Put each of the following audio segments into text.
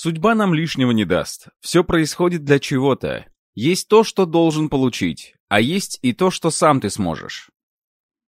Судьба нам лишнего не даст. Все происходит для чего-то. Есть то, что должен получить, а есть и то, что сам ты сможешь.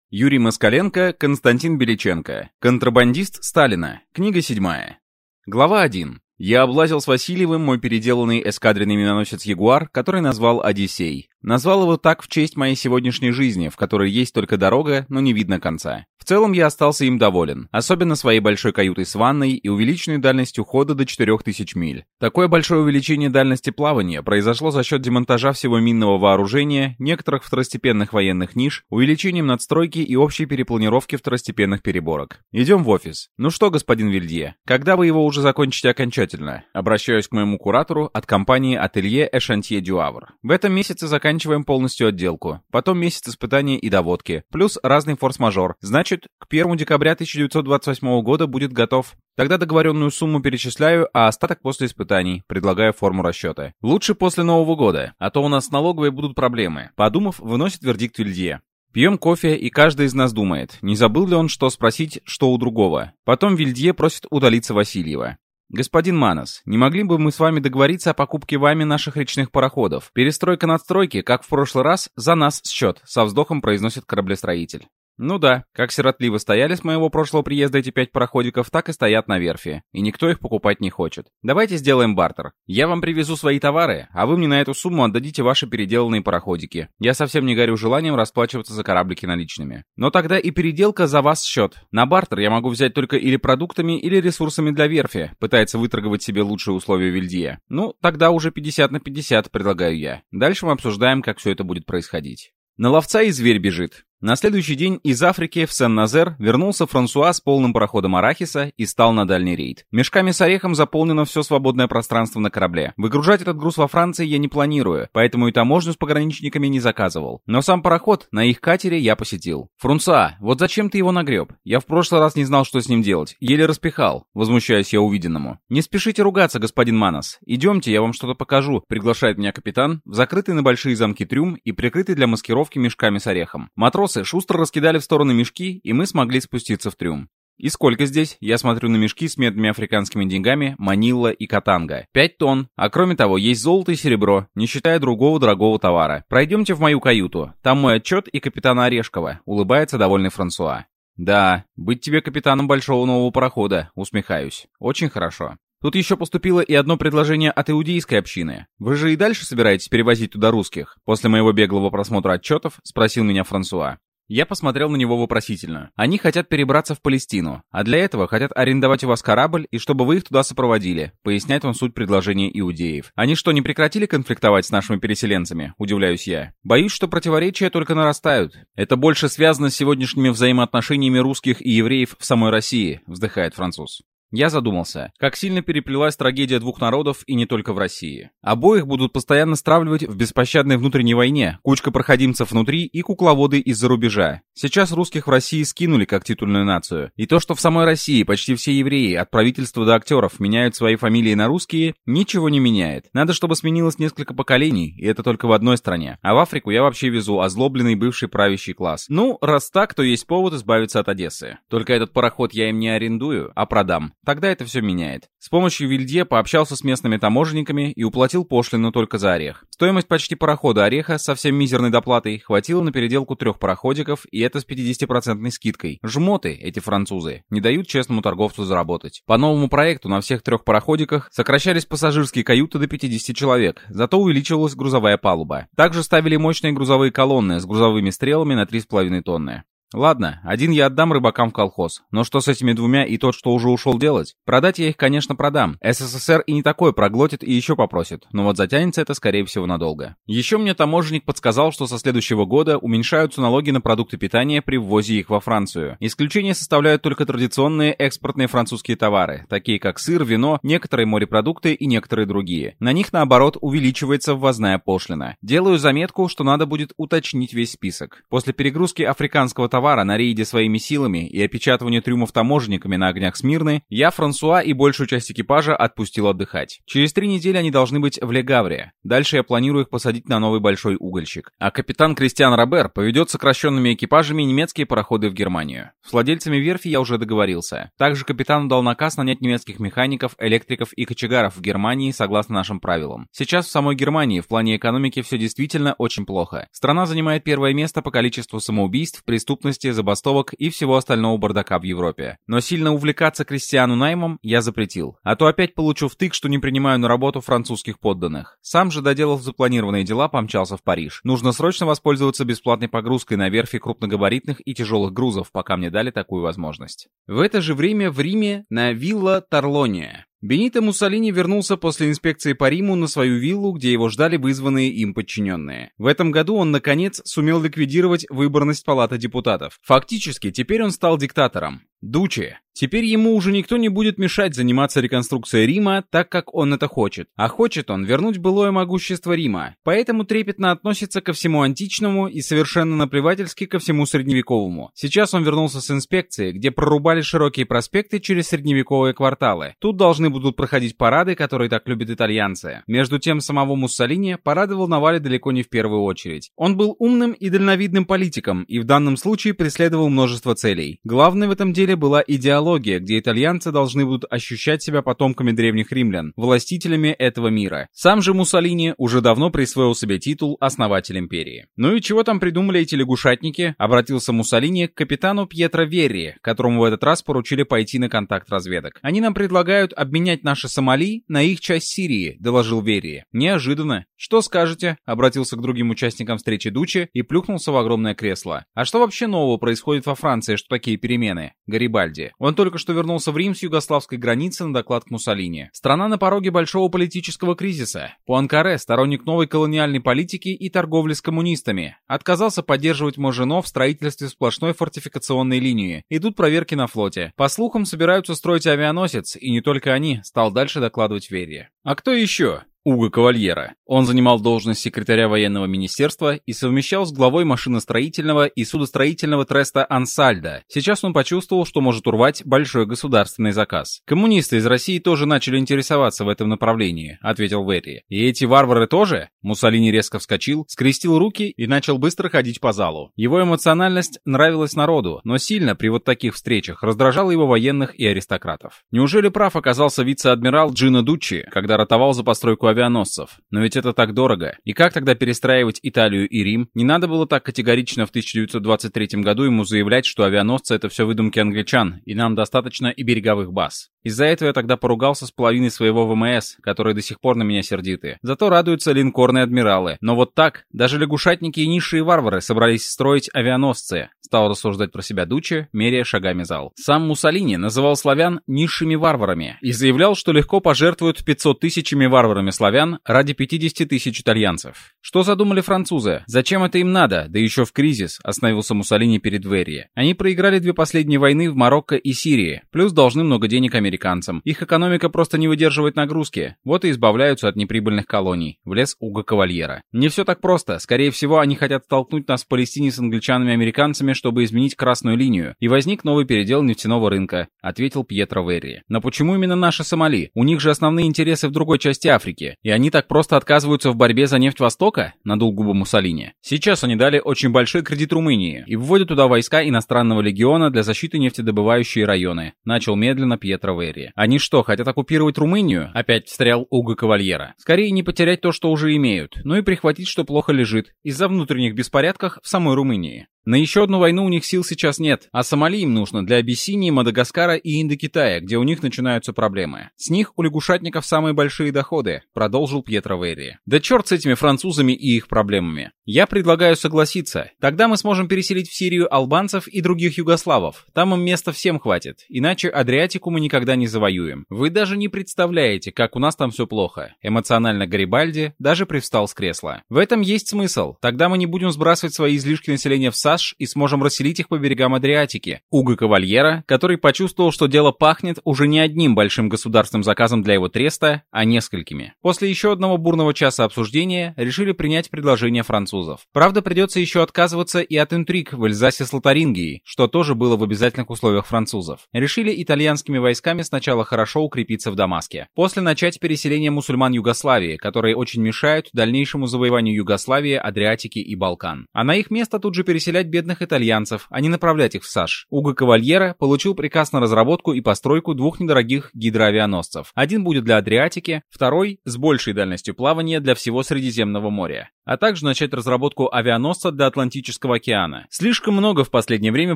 Юрий Москаленко, Константин Беличенко. Контрабандист Сталина. Книга седьмая. Глава 1. Я облазил с Васильевым мой переделанный эскадренный миноносец «Ягуар», который назвал «Одиссей». Назвал его так в честь моей сегодняшней жизни, в которой есть только дорога, но не видно конца. В целом я остался им доволен, особенно своей большой каютой с ванной и увеличенной дальностью хода до 4000 миль. Такое большое увеличение дальности плавания произошло за счет демонтажа всего минного вооружения, некоторых второстепенных военных ниш, увеличением надстройки и общей перепланировки второстепенных переборок. Идем в офис. Ну что, господин Вильдье, когда вы его уже закончите окончательно? Обращаюсь к моему куратору от компании Ателье Эшантье Дюавр. В этом месяце заканчиваем полностью отделку. Потом месяц испытаний и доводки. Плюс разный форс-мажор. Значит, к 1 декабря 1928 года будет готов. Тогда договоренную сумму перечисляю, а остаток после испытаний. Предлагаю форму расчета. Лучше после Нового года, а то у нас с налоговой будут проблемы. Подумав, выносит вердикт Вильдье. Пьем кофе, и каждый из нас думает, не забыл ли он что спросить, что у другого. Потом Вильдье просит удалиться Васильева. «Господин Манос, не могли бы мы с вами договориться о покупке вами наших речных пароходов? Перестройка надстройки, как в прошлый раз, за нас счет», — со вздохом произносит кораблестроитель. Ну да, как сиротливо стояли с моего прошлого приезда эти пять пароходиков, так и стоят на верфи, и никто их покупать не хочет. Давайте сделаем бартер. Я вам привезу свои товары, а вы мне на эту сумму отдадите ваши переделанные пароходики. Я совсем не горю желанием расплачиваться за кораблики наличными. Но тогда и переделка за вас счет. На бартер я могу взять только или продуктами, или ресурсами для верфи, пытается выторговать себе лучшие условия Вильдье. Ну, тогда уже 50 на 50, предлагаю я. Дальше мы обсуждаем, как все это будет происходить. На ловца и зверь бежит. На следующий день из Африки в Сен-Назер вернулся Франсуа с полным пароходом арахиса и стал на дальний рейд. Мешками с орехом заполнено все свободное пространство на корабле. Выгружать этот груз во Франции я не планирую, поэтому и таможню с пограничниками не заказывал. Но сам пароход на их катере я посетил. «Франсуа, вот зачем ты его нагреб? Я в прошлый раз не знал, что с ним делать. Еле распихал», возмущаюсь я увиденному. «Не спешите ругаться, господин Манос. Идемте, я вам что-то покажу», приглашает меня капитан в закрытый на большие замки трюм и прикрытый для маскировки мешками с орехом. Матрос Матросы шустро раскидали в стороны мешки, и мы смогли спуститься в трюм. «И сколько здесь?» Я смотрю на мешки с медными африканскими деньгами, манилла и катанга. Пять тонн. А кроме того, есть золото и серебро, не считая другого дорогого товара. Пройдемте в мою каюту. Там мой отчет и капитана Орешкова. Улыбается довольный Франсуа. «Да, быть тебе капитаном большого нового парохода», усмехаюсь. «Очень хорошо». Тут еще поступило и одно предложение от иудейской общины. Вы же и дальше собираетесь перевозить туда русских? После моего беглого просмотра отчетов спросил меня Франсуа. Я посмотрел на него вопросительно. Они хотят перебраться в Палестину, а для этого хотят арендовать у вас корабль и чтобы вы их туда сопроводили, поясняет он суть предложения иудеев. Они что, не прекратили конфликтовать с нашими переселенцами? Удивляюсь я. Боюсь, что противоречия только нарастают. Это больше связано с сегодняшними взаимоотношениями русских и евреев в самой России, вздыхает француз. Я задумался, как сильно переплелась трагедия двух народов и не только в России. Обоих будут постоянно стравливать в беспощадной внутренней войне, кучка проходимцев внутри и кукловоды из-за рубежа. Сейчас русских в России скинули как титульную нацию. И то, что в самой России почти все евреи, от правительства до актеров, меняют свои фамилии на русские, ничего не меняет. Надо, чтобы сменилось несколько поколений, и это только в одной стране. А в Африку я вообще везу озлобленный бывший правящий класс. Ну, раз так, то есть повод избавиться от Одессы. Только этот пароход я им не арендую, а продам. Тогда это все меняет. С помощью Вильдье пообщался с местными таможенниками и уплатил пошлину только за орех. Стоимость почти парохода ореха со всем мизерной доплатой хватило на переделку трех пароходиков, и это с 50% скидкой. Жмоты, эти французы, не дают честному торговцу заработать. По новому проекту на всех трех пароходиках сокращались пассажирские каюты до 50 человек, зато увеличивалась грузовая палуба. Также ставили мощные грузовые колонны с грузовыми стрелами на 3,5 тонны. Ладно, один я отдам рыбакам в колхоз. Но что с этими двумя и тот, что уже ушел делать? Продать я их, конечно, продам. СССР и не такое проглотит и еще попросит. Но вот затянется это, скорее всего, надолго. Еще мне таможенник подсказал, что со следующего года уменьшаются налоги на продукты питания при ввозе их во Францию. Исключение составляют только традиционные экспортные французские товары, такие как сыр, вино, некоторые морепродукты и некоторые другие. На них, наоборот, увеличивается ввозная пошлина. Делаю заметку, что надо будет уточнить весь список. После перегрузки африканского товара товара на рейде своими силами и опечатывание трюмов таможенниками на огнях Смирны, я Франсуа и большую часть экипажа отпустил отдыхать. Через три недели они должны быть в Легавре. Дальше я планирую их посадить на новый большой угольщик. А капитан Кристиан Робер поведет сокращенными экипажами немецкие пароходы в Германию. С владельцами верфи я уже договорился. Также капитану дал наказ нанять немецких механиков, электриков и кочегаров в Германии согласно нашим правилам. Сейчас в самой Германии в плане экономики все действительно очень плохо. Страна занимает первое место по количеству самоубийств, преступности, забастовок и всего остального бардака в Европе. Но сильно увлекаться крестьяну наймом я запретил. А то опять получу втык, что не принимаю на работу французских подданных. Сам же, доделав запланированные дела, помчался в Париж. Нужно срочно воспользоваться бесплатной погрузкой на верфи крупногабаритных и тяжелых грузов, пока мне дали такую возможность. В это же время в Риме на вилла Тарлония Бенито Муссолини вернулся после инспекции по Риму на свою виллу, где его ждали вызванные им подчиненные. В этом году он, наконец, сумел ликвидировать выборность Палаты депутатов. Фактически, теперь он стал диктатором. Дуче. Теперь ему уже никто не будет мешать заниматься реконструкцией Рима так, как он это хочет. А хочет он вернуть былое могущество Рима. Поэтому трепетно относится ко всему античному и совершенно наплевательски ко всему средневековому. Сейчас он вернулся с инспекции, где прорубали широкие проспекты через средневековые кварталы. Тут должны будут проходить парады, которые так любят итальянцы. Между тем, самого Муссолини парады волновали далеко не в первую очередь. Он был умным и дальновидным политиком и в данном случае преследовал множество целей. Главное в этом деле была идеология, где итальянцы должны будут ощущать себя потомками древних римлян, властителями этого мира. Сам же Муссолини уже давно присвоил себе титул «Основатель империи». Ну и чего там придумали эти лягушатники? Обратился Муссолини к капитану Пьетро Верри, которому в этот раз поручили пойти на контакт разведок. Они нам предлагают обменять наши Сомали на их часть Сирии», — доложил Верии. «Неожиданно. Что скажете?» — обратился к другим участникам встречи Дучи и плюхнулся в огромное кресло. «А что вообще нового происходит во Франции, что такие перемены?» Гарибальди. Он только что вернулся в Рим с югославской границы на доклад к Муссолини. Страна на пороге большого политического кризиса. Пуанкаре, сторонник новой колониальной политики и торговли с коммунистами, отказался поддерживать Можино в строительстве сплошной фортификационной линии. Идут проверки на флоте. По слухам, собираются строить авианосец, и не только они, стал дальше докладывать Вере. «А кто еще?» Уго Кавальера. Он занимал должность секретаря военного министерства и совмещал с главой машиностроительного и судостроительного треста Ансальда. Сейчас он почувствовал, что может урвать большой государственный заказ. «Коммунисты из России тоже начали интересоваться в этом направлении», — ответил Верри. «И эти варвары тоже?» Муссолини резко вскочил, скрестил руки и начал быстро ходить по залу. Его эмоциональность нравилась народу, но сильно при вот таких встречах раздражала его военных и аристократов. Неужели прав оказался вице-адмирал Джино Дуччи, когда ротовал за постройку авианосцев. Но ведь это так дорого. И как тогда перестраивать Италию и Рим? Не надо было так категорично в 1923 году ему заявлять, что авианосцы это все выдумки англичан, и нам достаточно и береговых баз. Из-за этого я тогда поругался с половиной своего ВМС, которые до сих пор на меня сердиты. Зато радуются линкорные адмиралы. Но вот так, даже лягушатники и низшие варвары собрались строить авианосцы. Стал рассуждать про себя Дучи, меряя шагами зал. Сам Муссолини называл славян низшими варварами и заявлял, что легко пожертвуют 500 тысячами варварами славян ради 50 тысяч итальянцев. Что задумали французы? Зачем это им надо? Да еще в кризис, остановился Муссолини перед Верри. Они проиграли две последние войны в Марокко и Сирии, плюс должны много денег американцам. Их экономика просто не выдерживает нагрузки. Вот и избавляются от неприбыльных колоний. Влез Уго Кавальера. Не все так просто. Скорее всего, они хотят столкнуть нас в Палестине с англичанами и американцами, чтобы изменить красную линию, и возник новый передел нефтяного рынка, ответил Пьетро Верри. Но почему именно наши Сомали? У них же основные интересы в другой части Африки, и они так просто отказываются в борьбе за нефть Востока? Надул губы Муссолини. Сейчас они дали очень большой кредит Румынии и вводят туда войска иностранного легиона для защиты нефтедобывающие районы. Начал медленно Пьетро Верри. Они что, хотят оккупировать Румынию? Опять встрял Уго Кавальера. Скорее не потерять то, что уже имеют, но и прихватить, что плохо лежит, из-за внутренних беспорядков в самой Румынии. На еще одну войну у них сил сейчас нет, а Сомали им нужно для Абиссинии, Мадагаскара и Индокитая, где у них начинаются проблемы. С них у лягушатников самые большие доходы, продолжил Пьетро Верри. Да черт с этими французами и их проблемами. Я предлагаю согласиться. Тогда мы сможем переселить в Сирию албанцев и других югославов. Там им места всем хватит. Иначе Адриатику мы никогда не завоюем. Вы даже не представляете, как у нас там все плохо. Эмоционально Гарибальди даже привстал с кресла. В этом есть смысл. Тогда мы не будем сбрасывать свои излишки населения в сад САШ и сможем расселить их по берегам Адриатики. Уго Кавальера, который почувствовал, что дело пахнет уже не одним большим государственным заказом для его треста, а несколькими. После еще одного бурного часа обсуждения решили принять предложение французов. Правда, придется еще отказываться и от интриг в Эльзасе с Лотарингией, что тоже было в обязательных условиях французов. Решили итальянскими войсками сначала хорошо укрепиться в Дамаске. После начать переселение мусульман Югославии, которые очень мешают дальнейшему завоеванию Югославии, Адриатики и Балкан. А на их место тут же переселять бедных итальянцев, а не направлять их в САШ. Уго Кавальера получил приказ на разработку и постройку двух недорогих гидроавианосцев. Один будет для Адриатики, второй с большей дальностью плавания для всего Средиземного моря а также начать разработку авианосца для Атлантического океана. Слишком много в последнее время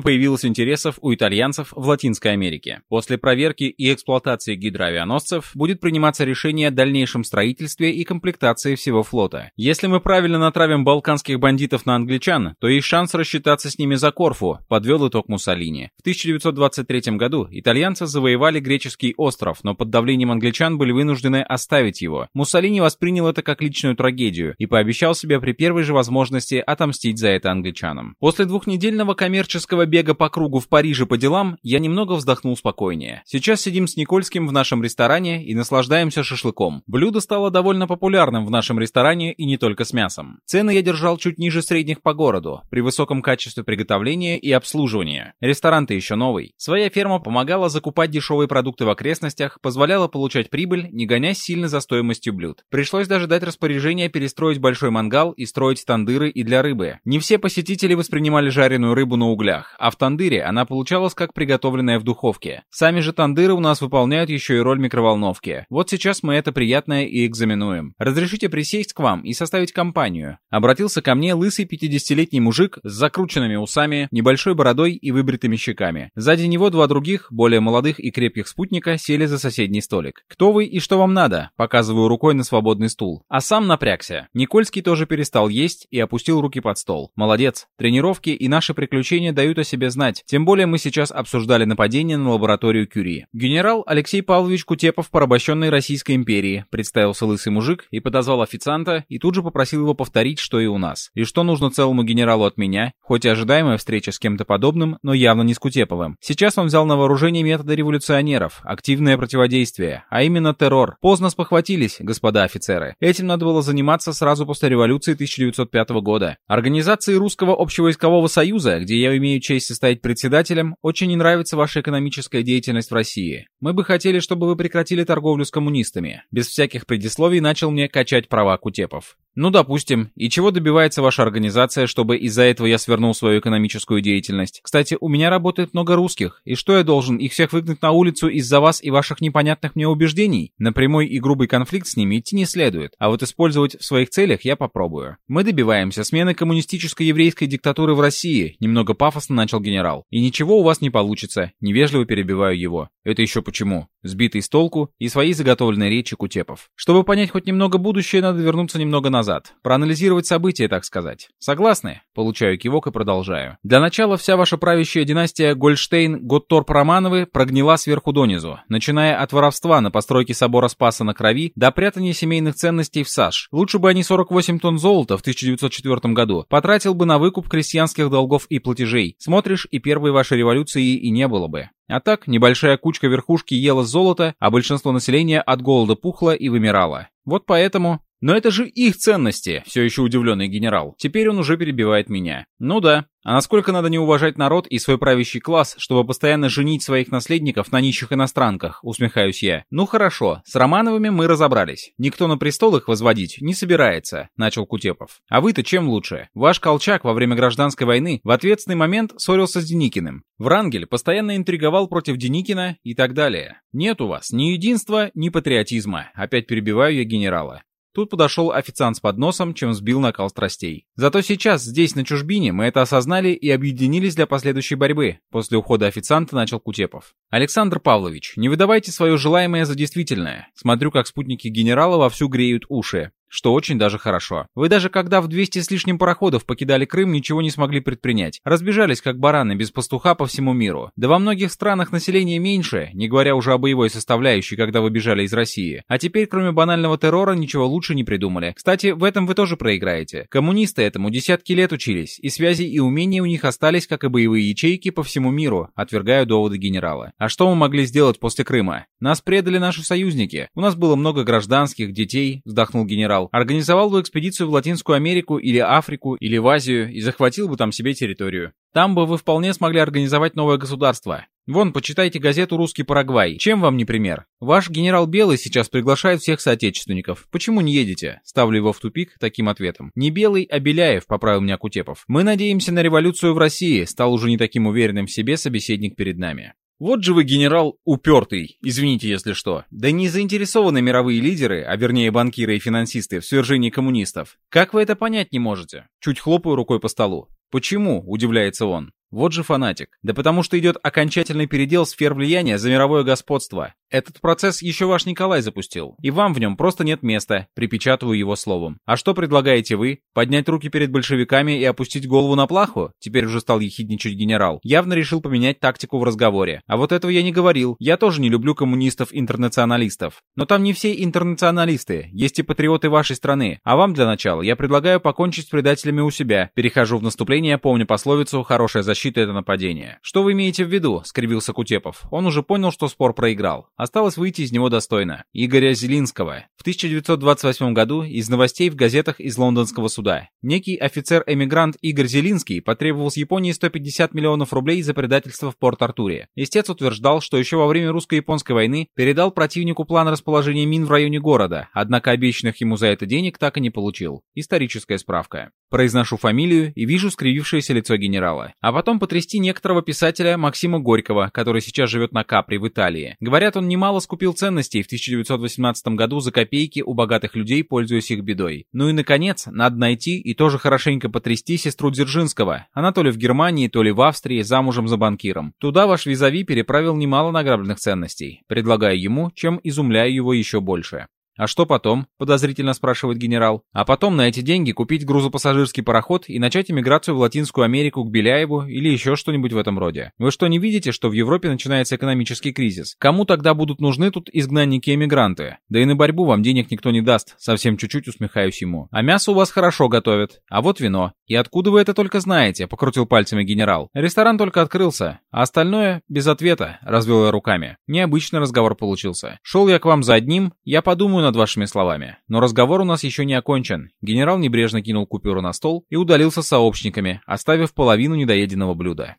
появилось интересов у итальянцев в Латинской Америке. После проверки и эксплуатации гидроавианосцев будет приниматься решение о дальнейшем строительстве и комплектации всего флота. Если мы правильно натравим балканских бандитов на англичан, то есть шанс рассчитаться с ними за Корфу, подвел итог Муссолини. В 1923 году итальянцы завоевали греческий остров, но под давлением англичан были вынуждены оставить его. Муссолини воспринял это как личную трагедию и пообещал себе при первой же возможности отомстить за это англичанам. После двухнедельного коммерческого бега по кругу в Париже по делам, я немного вздохнул спокойнее. Сейчас сидим с Никольским в нашем ресторане и наслаждаемся шашлыком. Блюдо стало довольно популярным в нашем ресторане и не только с мясом. Цены я держал чуть ниже средних по городу, при высоком качестве приготовления и обслуживания. Ресторан-то еще новый. Своя ферма помогала закупать дешевые продукты в окрестностях, позволяла получать прибыль, не гонясь сильно за стоимостью блюд. Пришлось даже дать распоряжение перестроить большой мангал и строить тандыры и для рыбы. Не все посетители воспринимали жареную рыбу на углях, а в тандыре она получалась как приготовленная в духовке. Сами же тандыры у нас выполняют еще и роль микроволновки. Вот сейчас мы это приятное и экзаменуем. Разрешите присесть к вам и составить компанию. Обратился ко мне лысый 50-летний мужик с закрученными усами, небольшой бородой и выбритыми щеками. Сзади него два других, более молодых и крепких спутника, сели за соседний столик. «Кто вы и что вам надо?» Показываю рукой на свободный стул. А сам напрягся. Никольский тоже перестал есть и опустил руки под стол. Молодец. Тренировки и наши приключения дают о себе знать. Тем более мы сейчас обсуждали нападение на лабораторию Кюри. Генерал Алексей Павлович Кутепов, порабощенный Российской империи, представился лысый мужик и подозвал официанта и тут же попросил его повторить, что и у нас. И что нужно целому генералу от меня, хоть и ожидаемая встреча с кем-то подобным, но явно не с Кутеповым. Сейчас он взял на вооружение методы революционеров, активное противодействие, а именно террор. Поздно спохватились, господа офицеры. Этим надо было заниматься сразу после революции революции 1905 года. Организации Русского общевойскового союза, где я имею честь состоять председателем, очень не нравится ваша экономическая деятельность в России. Мы бы хотели, чтобы вы прекратили торговлю с коммунистами. Без всяких предисловий начал мне качать права Кутепов. Ну, допустим. И чего добивается ваша организация, чтобы из-за этого я свернул свою экономическую деятельность? Кстати, у меня работает много русских. И что я должен, их всех выгнать на улицу из-за вас и ваших непонятных мне убеждений? На прямой и грубый конфликт с ними идти не следует. А вот использовать в своих целях я попробую. Мы добиваемся смены коммунистической еврейской диктатуры в России, немного пафосно начал генерал. И ничего у вас не получится. Невежливо перебиваю его. Это еще почему? Сбитый с толку и своей заготовленной речи Кутепов. Чтобы понять хоть немного будущее, надо вернуться немного назад назад. Проанализировать события, так сказать. Согласны? Получаю кивок и продолжаю. Для начала вся ваша правящая династия Гольштейн-Готторп-Романовы прогнила сверху донизу, начиная от воровства на постройке собора Спаса на Крови до прятания семейных ценностей в САШ. Лучше бы они 48 тонн золота в 1904 году потратил бы на выкуп крестьянских долгов и платежей. Смотришь, и первой вашей революции и не было бы. А так, небольшая кучка верхушки ела золото, а большинство населения от голода пухло и вымирало. Вот поэтому но это же их ценности, все еще удивленный генерал. Теперь он уже перебивает меня. Ну да, а насколько надо не уважать народ и свой правящий класс, чтобы постоянно женить своих наследников на нищих иностранках, усмехаюсь я. Ну хорошо, с Романовыми мы разобрались. Никто на престол их возводить не собирается, начал Кутепов. А вы-то чем лучше? Ваш Колчак во время гражданской войны в ответственный момент ссорился с Деникиным. Врангель постоянно интриговал против Деникина и так далее. Нет у вас ни единства, ни патриотизма. Опять перебиваю я генерала. Тут подошел официант с подносом, чем сбил накал страстей. Зато сейчас, здесь, на чужбине, мы это осознали и объединились для последующей борьбы. После ухода официанта начал Кутепов. Александр Павлович, не выдавайте свое желаемое за действительное. Смотрю, как спутники генерала вовсю греют уши. Что очень даже хорошо. Вы даже когда в 200 с лишним пароходов покидали Крым, ничего не смогли предпринять. Разбежались как бараны без пастуха по всему миру. Да во многих странах население меньше, не говоря уже о боевой составляющей, когда вы бежали из России. А теперь, кроме банального террора, ничего лучше не придумали. Кстати, в этом вы тоже проиграете. Коммунисты этому десятки лет учились, и связи и умения у них остались, как и боевые ячейки по всему миру, отвергаю доводы генерала. А что мы могли сделать после Крыма? Нас предали наши союзники. У нас было много гражданских, детей, вздохнул генерал. Организовал бы экспедицию в Латинскую Америку или Африку или в Азию и захватил бы там себе территорию. Там бы вы вполне смогли организовать новое государство. Вон, почитайте газету «Русский Парагвай». Чем вам не пример? Ваш генерал Белый сейчас приглашает всех соотечественников. Почему не едете? Ставлю его в тупик таким ответом. Не Белый, а Беляев, поправил меня Кутепов. Мы надеемся на революцию в России, стал уже не таким уверенным в себе собеседник перед нами. Вот же вы генерал упертый, извините, если что. Да не заинтересованы мировые лидеры, а вернее банкиры и финансисты, в свержении коммунистов. Как вы это понять не можете? Чуть хлопаю рукой по столу. «Почему?» – удивляется он. Вот же фанатик. Да потому что идет окончательный передел сфер влияния за мировое господство. Этот процесс еще ваш Николай запустил, и вам в нем просто нет места, припечатываю его словом. А что предлагаете вы? Поднять руки перед большевиками и опустить голову на плаху? Теперь уже стал ехидничать генерал. Явно решил поменять тактику в разговоре. А вот этого я не говорил. Я тоже не люблю коммунистов-интернационалистов. Но там не все интернационалисты, есть и патриоты вашей страны. А вам для начала я предлагаю покончить с предателями у себя. Перехожу в наступление, помню пословицу «хорошая защита – это нападение». Что вы имеете в виду? – скривился Кутепов. Он уже понял, что спор проиграл. Осталось выйти из него достойно. Игоря Зелинского. В 1928 году из новостей в газетах из лондонского суда. Некий офицер-эмигрант Игорь Зелинский потребовал с Японии 150 миллионов рублей за предательство в Порт-Артуре. Истец утверждал, что еще во время русско-японской войны передал противнику план расположения мин в районе города, однако обещанных ему за это денег так и не получил. Историческая справка. Произношу фамилию и вижу скривившееся лицо генерала. А потом потрясти некоторого писателя Максима Горького, который сейчас живет на Капри в Италии. Говорят, он немало скупил ценностей в 1918 году за копейки у богатых людей, пользуясь их бедой. Ну и, наконец, надо найти и тоже хорошенько потрясти сестру Дзержинского. Она то ли в Германии, то ли в Австрии, замужем за банкиром. Туда ваш визави переправил немало награбленных ценностей. Предлагаю ему, чем изумляю его еще больше. «А что потом?» – подозрительно спрашивает генерал. «А потом на эти деньги купить грузопассажирский пароход и начать эмиграцию в Латинскую Америку к Беляеву или еще что-нибудь в этом роде. Вы что, не видите, что в Европе начинается экономический кризис? Кому тогда будут нужны тут изгнанники-эмигранты? Да и на борьбу вам денег никто не даст», – совсем чуть-чуть усмехаюсь ему. «А мясо у вас хорошо готовят. А вот вино. И откуда вы это только знаете?» – покрутил пальцами генерал. «Ресторан только открылся, а остальное без ответа», – развел я руками. Необычный разговор получился. Шел я к вам за одним, я подумаю над вашими словами. Но разговор у нас еще не окончен. Генерал небрежно кинул купюру на стол и удалился с сообщниками, оставив половину недоеденного блюда.